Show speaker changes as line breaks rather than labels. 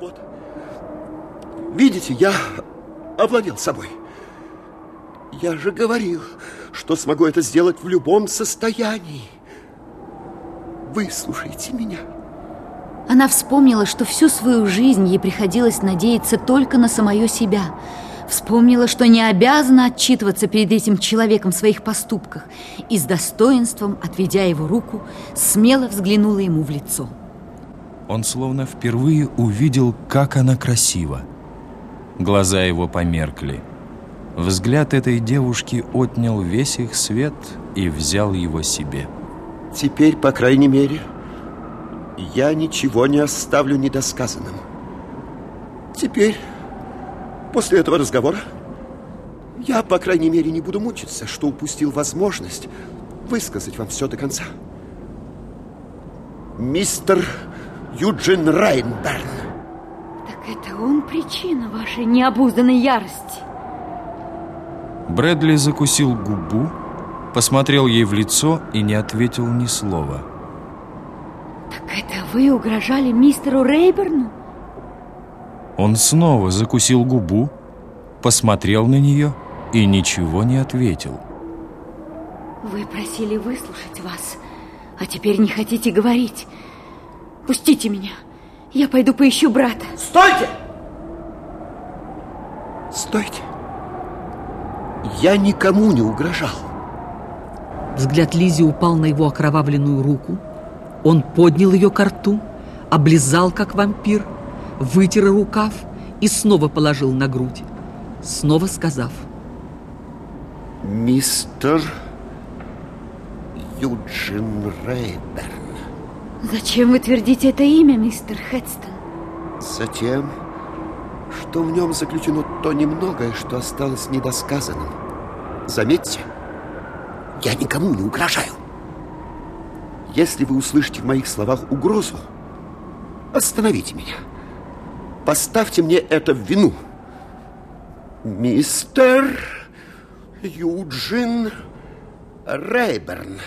Вот. Видите, я овладел собой. Я же говорил, что смогу это сделать в любом состоянии. Выслушайте меня.
Она вспомнила, что всю свою жизнь ей приходилось надеяться только на самое себя. Вспомнила, что не обязана отчитываться перед этим человеком в своих поступках. И с достоинством, отведя его руку, смело взглянула ему в лицо.
Он словно впервые увидел, как она красива. Глаза его померкли. Взгляд этой девушки отнял весь их свет и взял его себе.
Теперь, по крайней мере, я ничего не оставлю недосказанным. Теперь, после этого разговора, я, по крайней мере, не буду мучиться, что упустил возможность высказать вам все до конца. Мистер Юджин Райнберн.
Так это он причина вашей необузданной ярости?
Брэдли закусил губу, посмотрел ей в лицо и не ответил ни слова.
Так это вы угрожали мистеру Рейберну?
Он снова закусил губу, посмотрел на нее и ничего не ответил.
Вы просили выслушать вас, а теперь не хотите говорить. Пустите меня. Я пойду поищу брата.
Стойте! Стойте. Я никому не угрожал.
Взгляд Лизи упал на его окровавленную руку. Он поднял ее к рту, облизал, как вампир, вытер рукав и снова положил на грудь, снова сказав.
Мистер Юджин Рейберн.
Зачем вы твердите это имя, мистер Хедстон?
Затем, что в нем заключено то немногое, что осталось недосказанным. Заметьте, я никому не угрожаю. Если вы услышите в моих словах угрозу, остановите меня. Поставьте мне это в вину. Мистер Юджин Рейберн.